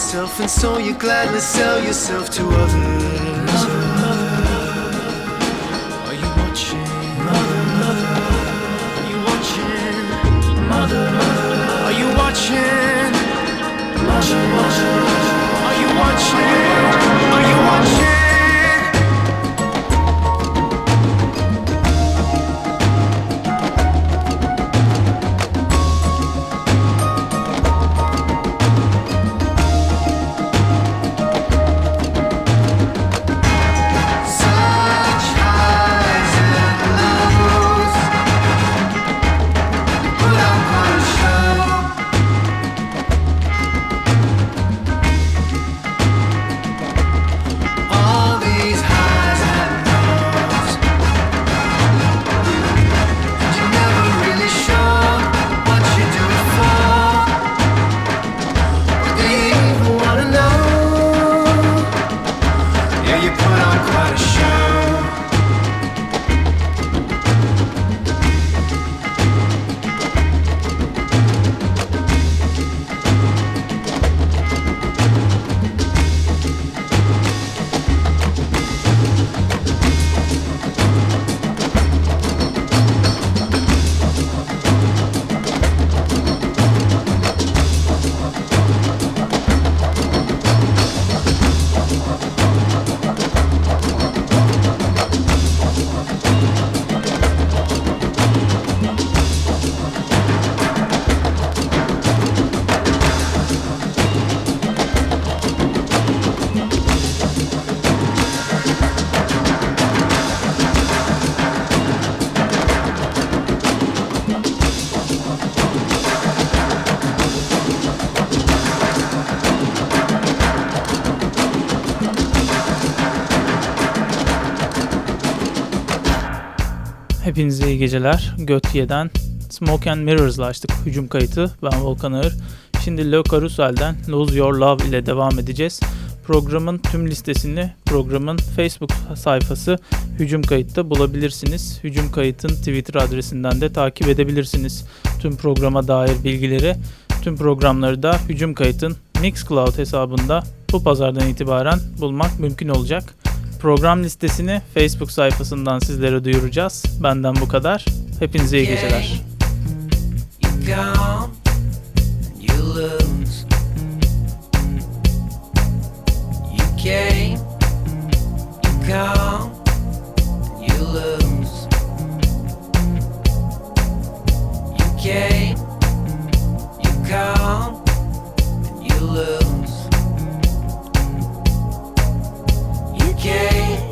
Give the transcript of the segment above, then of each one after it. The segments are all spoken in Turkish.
yourself, and so you gladly sell yourself to others. Hepinize iyi geceler. Götye'den Smoke and Mirrors'la açtık hücum kayıtı. Ben Volkan Ağır. Şimdi Le Carousel'den Lose Your Love ile devam edeceğiz. Programın tüm listesini programın Facebook sayfası Hücum Kayıt'ta bulabilirsiniz. Hücum Kayıt'ın Twitter adresinden de takip edebilirsiniz. Tüm programa dair bilgileri, tüm programları da Hücum Kayıt'ın Mixcloud hesabında bu pazardan itibaren bulmak mümkün olacak. Program listesini Facebook sayfasından sizlere duyuracağız. Benden bu kadar. Hepinize iyi geceler. you lose. came, you Okay.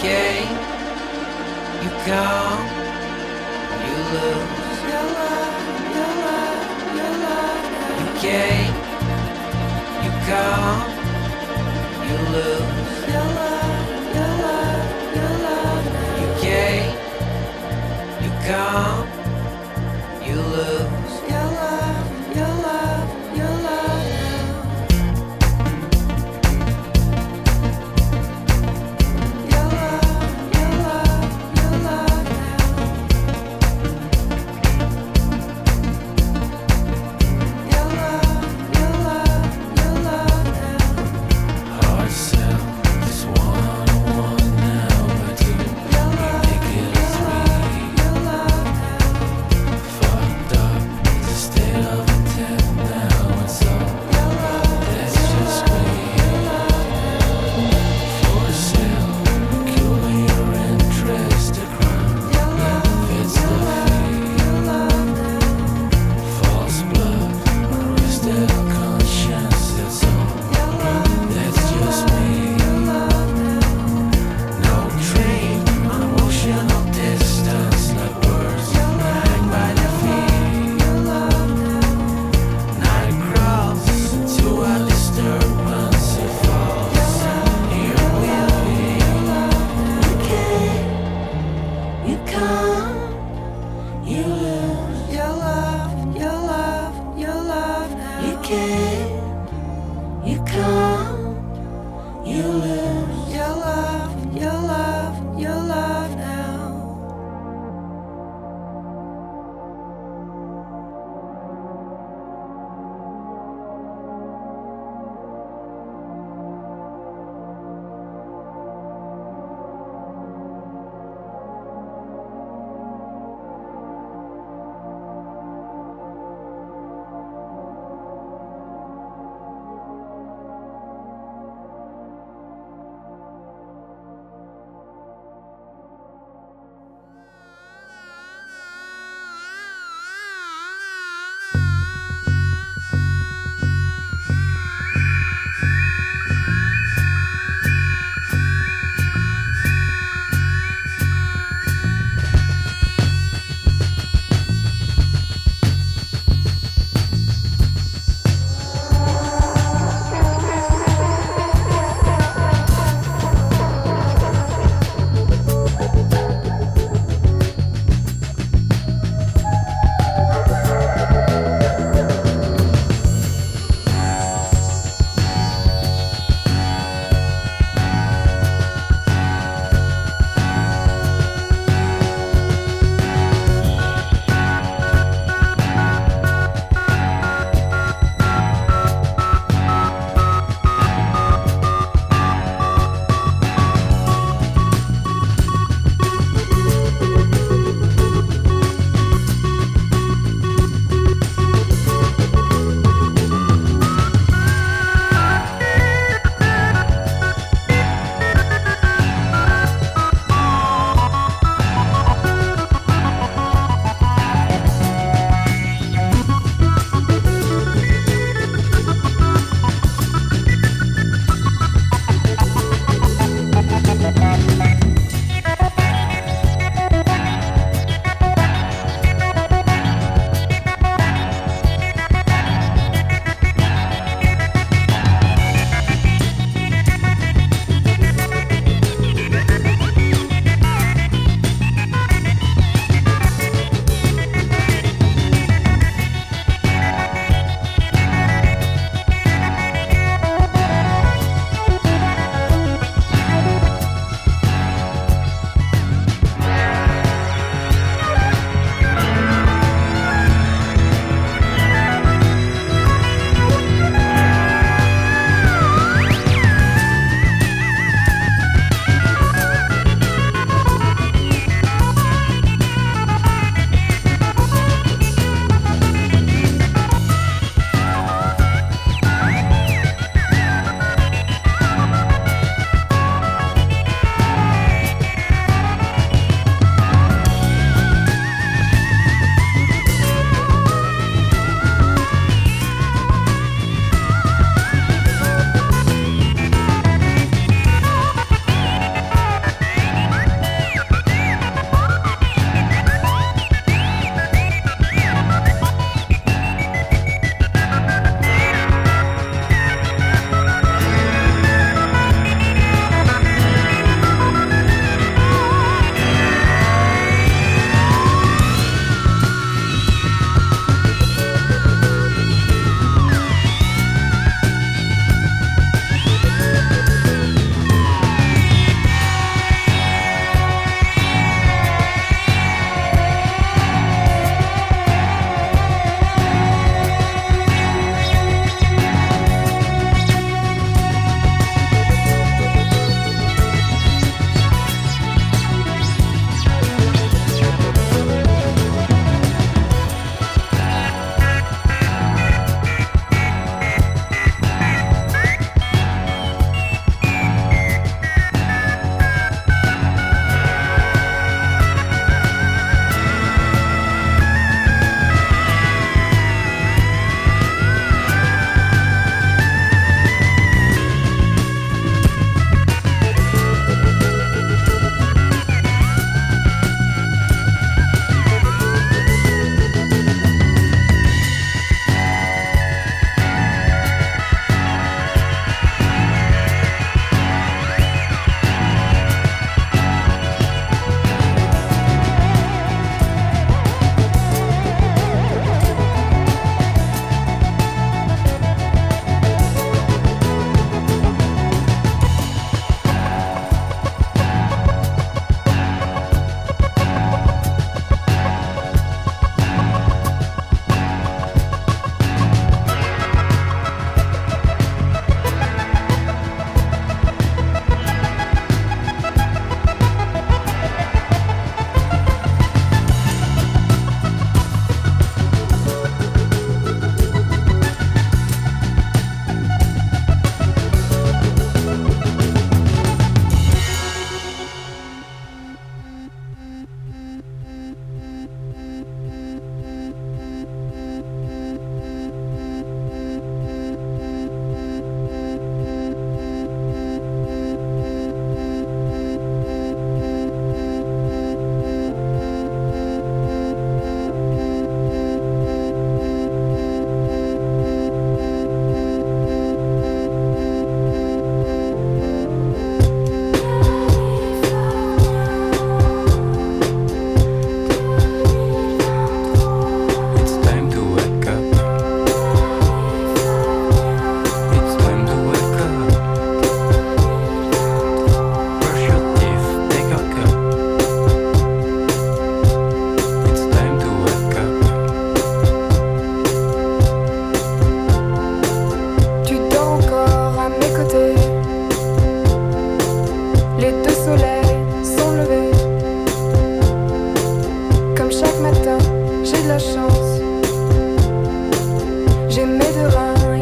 okay. You go, you lose. Your love, your love, your love. Okay. You go, you lose. Your love, your love, your love. Okay. You go.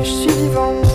je suis vivant.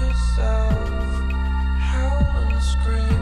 yourself, howl and scream.